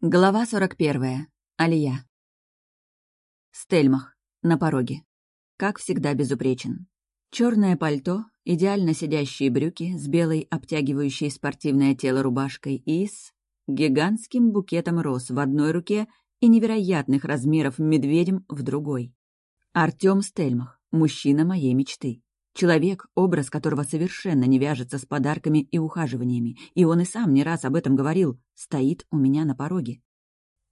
Глава 41. Алия. Стельмах. На пороге. Как всегда безупречен. Черное пальто, идеально сидящие брюки с белой обтягивающей спортивное тело рубашкой и с гигантским букетом роз в одной руке и невероятных размеров медведем в другой. Артём Стельмах. Мужчина моей мечты. Человек, образ которого совершенно не вяжется с подарками и ухаживаниями, и он и сам не раз об этом говорил, стоит у меня на пороге.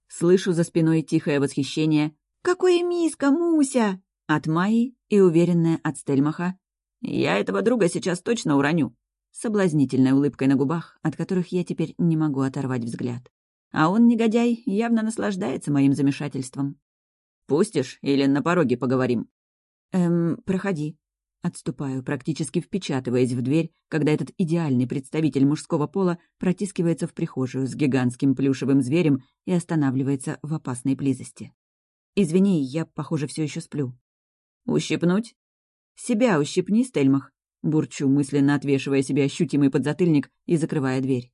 Слышу за спиной тихое восхищение «Какое миска, Муся!» от Майи и уверенная от Стельмаха «Я этого друга сейчас точно уроню!» соблазнительной улыбкой на губах, от которых я теперь не могу оторвать взгляд. А он, негодяй, явно наслаждается моим замешательством. «Пустишь или на пороге поговорим?» «Эм, проходи», Отступаю, практически впечатываясь в дверь, когда этот идеальный представитель мужского пола протискивается в прихожую с гигантским плюшевым зверем и останавливается в опасной близости. «Извини, я, похоже, все еще сплю». «Ущипнуть?» «Себя ущипни, Стельмах», — бурчу, мысленно отвешивая себе ощутимый подзатыльник и закрывая дверь.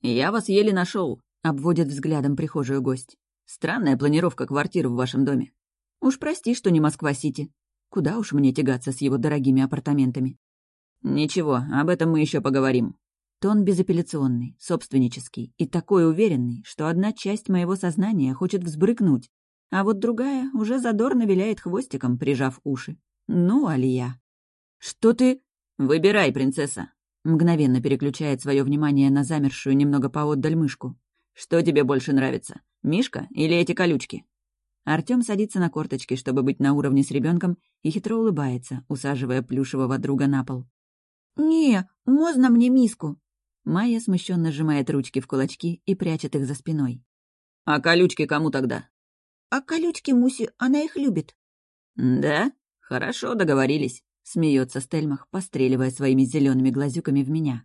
«Я вас еле нашел, обводит взглядом прихожую гость. «Странная планировка квартир в вашем доме. Уж прости, что не Москва-Сити. Куда уж мне тягаться с его дорогими апартаментами? Ничего, об этом мы еще поговорим. Тон безапелляционный, собственнический и такой уверенный, что одна часть моего сознания хочет взбрыкнуть, а вот другая уже задорно виляет хвостиком, прижав уши. Ну, Алия. «Что ты...» «Выбирай, принцесса!» Мгновенно переключает свое внимание на замершую немного поотдаль мышку. «Что тебе больше нравится, Мишка или эти колючки?» Артём садится на корточки, чтобы быть на уровне с ребенком, и хитро улыбается, усаживая плюшевого друга на пол. «Не, можно мне миску?» Майя смущенно сжимает ручки в кулачки и прячет их за спиной. «А колючки кому тогда?» «А колючки Муси, она их любит». «Да? Хорошо, договорились», — смеется Стельмах, постреливая своими зелеными глазюками в меня.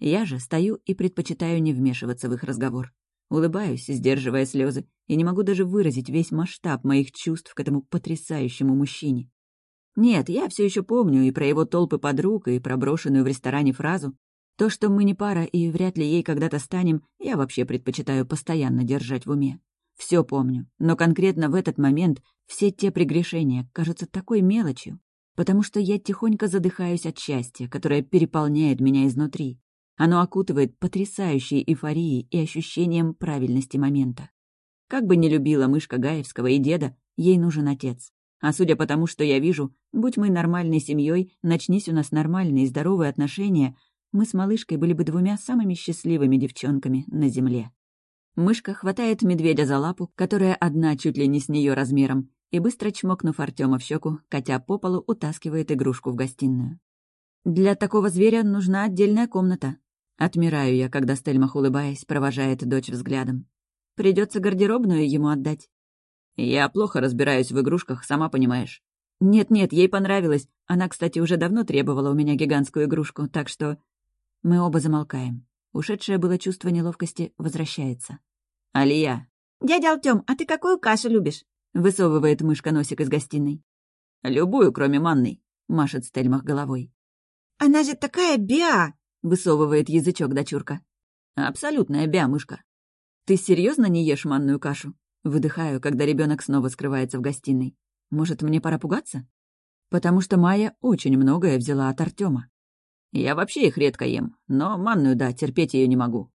Я же стою и предпочитаю не вмешиваться в их разговор. Улыбаюсь, сдерживая слезы, и не могу даже выразить весь масштаб моих чувств к этому потрясающему мужчине. Нет, я все еще помню и про его толпы подруг, и про брошенную в ресторане фразу. То, что мы не пара и вряд ли ей когда-то станем, я вообще предпочитаю постоянно держать в уме. Все помню, но конкретно в этот момент все те прегрешения кажутся такой мелочью, потому что я тихонько задыхаюсь от счастья, которое переполняет меня изнутри. Оно окутывает потрясающей эйфорией и ощущением правильности момента. Как бы ни любила мышка Гаевского и деда, ей нужен отец. А судя по тому, что я вижу, будь мы нормальной семьей, начнись у нас нормальные здоровые отношения, мы с малышкой были бы двумя самыми счастливыми девчонками на земле. Мышка хватает медведя за лапу, которая одна чуть ли не с нее размером, и, быстро чмокнув Артема в щеку, котя по полу утаскивает игрушку в гостиную. «Для такого зверя нужна отдельная комната», Отмираю я, когда Стельмах, улыбаясь, провожает дочь взглядом. Придется гардеробную ему отдать. Я плохо разбираюсь в игрушках, сама понимаешь. Нет-нет, ей понравилось. Она, кстати, уже давно требовала у меня гигантскую игрушку, так что... Мы оба замолкаем. Ушедшее было чувство неловкости возвращается. «Алия!» «Дядя Артём, а ты какую кашу любишь?» Высовывает мышка носик из гостиной. «Любую, кроме манной», — машет Стельмах головой. «Она же такая биа!» — высовывает язычок дочурка. «Абсолютная бямышка». «Ты серьезно не ешь манную кашу?» Выдыхаю, когда ребенок снова скрывается в гостиной. «Может, мне пора пугаться?» Потому что Майя очень многое взяла от Артема. «Я вообще их редко ем, но манную, да, терпеть ее не могу».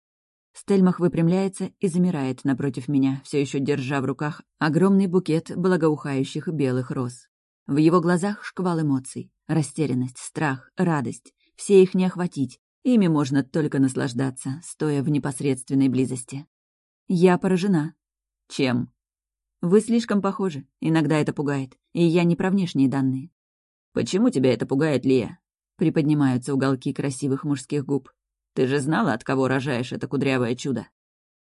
Стельмах выпрямляется и замирает напротив меня, все еще держа в руках огромный букет благоухающих белых роз. В его глазах шквал эмоций. Растерянность, страх, радость. Все их не охватить, Ими можно только наслаждаться, стоя в непосредственной близости. Я поражена. Чем? Вы слишком похожи. Иногда это пугает. И я не про внешние данные. Почему тебя это пугает, Лия? Приподнимаются уголки красивых мужских губ. Ты же знала, от кого рожаешь это кудрявое чудо?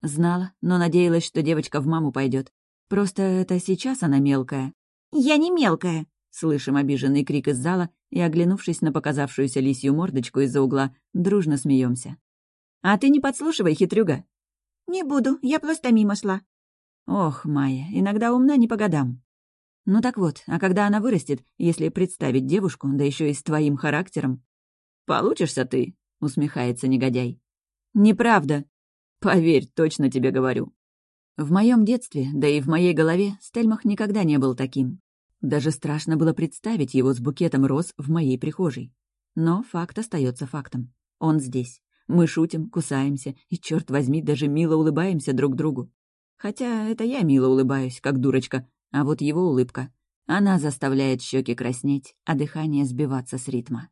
Знала, но надеялась, что девочка в маму пойдет. Просто это сейчас она мелкая. Я не мелкая, Слышим обиженный крик из зала и, оглянувшись на показавшуюся лисью мордочку из-за угла, дружно смеемся. «А ты не подслушивай, хитрюга!» «Не буду, я просто мимо шла». «Ох, Майя, иногда умна не по годам». «Ну так вот, а когда она вырастет, если представить девушку, да еще и с твоим характером?» «Получишься ты», — усмехается негодяй. «Неправда». «Поверь, точно тебе говорю». В моем детстве, да и в моей голове, Стельмах никогда не был таким. Даже страшно было представить его с букетом роз в моей прихожей. Но факт остается фактом. Он здесь. Мы шутим, кусаемся и, черт возьми, даже мило улыбаемся друг другу. Хотя это я мило улыбаюсь, как дурочка, а вот его улыбка. Она заставляет щеки краснеть, а дыхание сбиваться с ритма.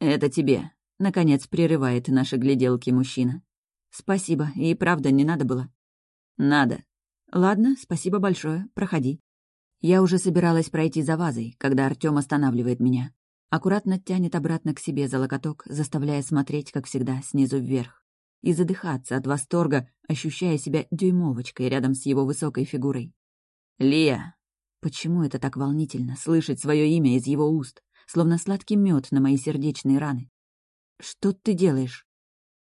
«Это тебе», — наконец прерывает наши гляделки мужчина. «Спасибо, и правда не надо было». «Надо». «Ладно, спасибо большое, проходи». Я уже собиралась пройти за вазой, когда Артём останавливает меня. Аккуратно тянет обратно к себе за локоток, заставляя смотреть, как всегда, снизу вверх. И задыхаться от восторга, ощущая себя дюймовочкой рядом с его высокой фигурой. «Лия!» Почему это так волнительно, слышать свое имя из его уст, словно сладкий мед на мои сердечные раны? «Что ты делаешь?»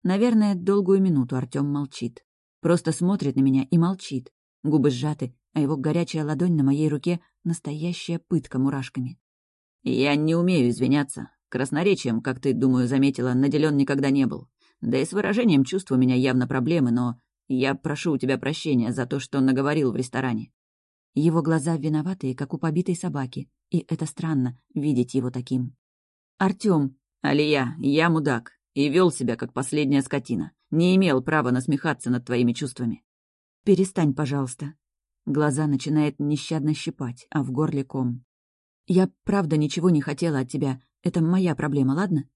Наверное, долгую минуту Артём молчит. Просто смотрит на меня и молчит. Губы сжаты, а его горячая ладонь на моей руке — настоящая пытка мурашками. «Я не умею извиняться. Красноречием, как ты, думаю, заметила, наделен никогда не был. Да и с выражением чувств у меня явно проблемы, но я прошу у тебя прощения за то, что наговорил в ресторане». Его глаза виноватые, как у побитой собаки, и это странно, видеть его таким. «Артём!» «Алия, я мудак, и вел себя, как последняя скотина. Не имел права насмехаться над твоими чувствами». «Перестань, пожалуйста». Глаза начинает нещадно щипать, а в горле ком. «Я правда ничего не хотела от тебя. Это моя проблема, ладно?»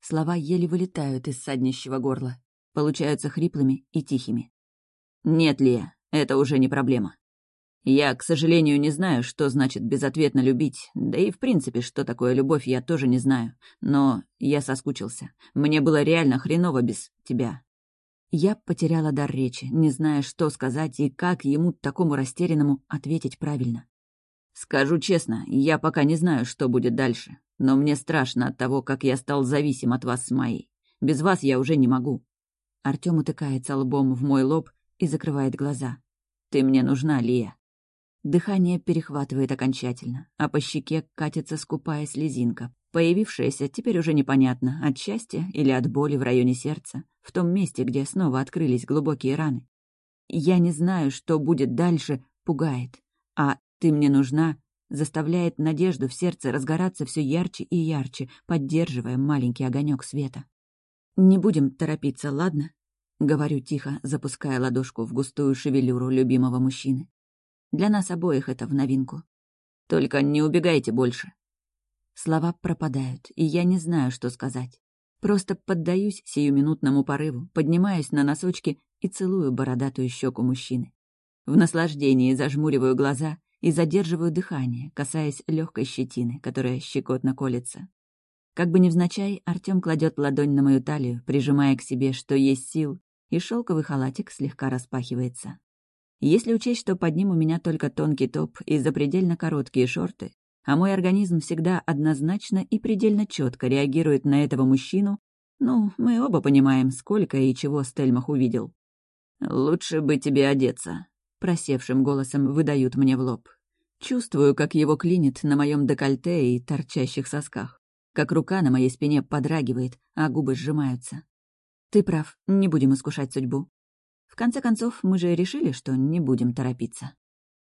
Слова еле вылетают из саднищего горла. Получаются хриплыми и тихими. «Нет, Лия, это уже не проблема. Я, к сожалению, не знаю, что значит безответно любить, да и в принципе, что такое любовь, я тоже не знаю. Но я соскучился. Мне было реально хреново без тебя. Я потеряла дар речи, не зная, что сказать и как ему, такому растерянному, ответить правильно. Скажу честно, я пока не знаю, что будет дальше, но мне страшно от того, как я стал зависим от вас с Майей. Без вас я уже не могу. Артём утыкается лбом в мой лоб и закрывает глаза. Ты мне нужна, Лия. Дыхание перехватывает окончательно, а по щеке катится скупая слезинка, появившаяся теперь уже непонятно, от счастья или от боли в районе сердца, в том месте, где снова открылись глубокие раны. Я не знаю, что будет дальше, пугает, а «ты мне нужна» заставляет надежду в сердце разгораться все ярче и ярче, поддерживая маленький огонек света. «Не будем торопиться, ладно?» — говорю тихо, запуская ладошку в густую шевелюру любимого мужчины. Для нас обоих это в новинку. Только не убегайте больше. Слова пропадают, и я не знаю, что сказать. Просто поддаюсь сиюминутному порыву, поднимаюсь на носочки и целую бородатую щеку мужчины. В наслаждении зажмуриваю глаза и задерживаю дыхание, касаясь легкой щетины, которая щекотно колется. Как бы невзначай, Артем кладет ладонь на мою талию, прижимая к себе, что есть сил, и шелковый халатик слегка распахивается. Если учесть, что под ним у меня только тонкий топ и запредельно короткие шорты, а мой организм всегда однозначно и предельно четко реагирует на этого мужчину, ну, мы оба понимаем, сколько и чего Стельмах увидел. «Лучше бы тебе одеться», — просевшим голосом выдают мне в лоб. Чувствую, как его клинит на моем декольте и торчащих сосках, как рука на моей спине подрагивает, а губы сжимаются. «Ты прав, не будем искушать судьбу. В конце концов, мы же решили, что не будем торопиться.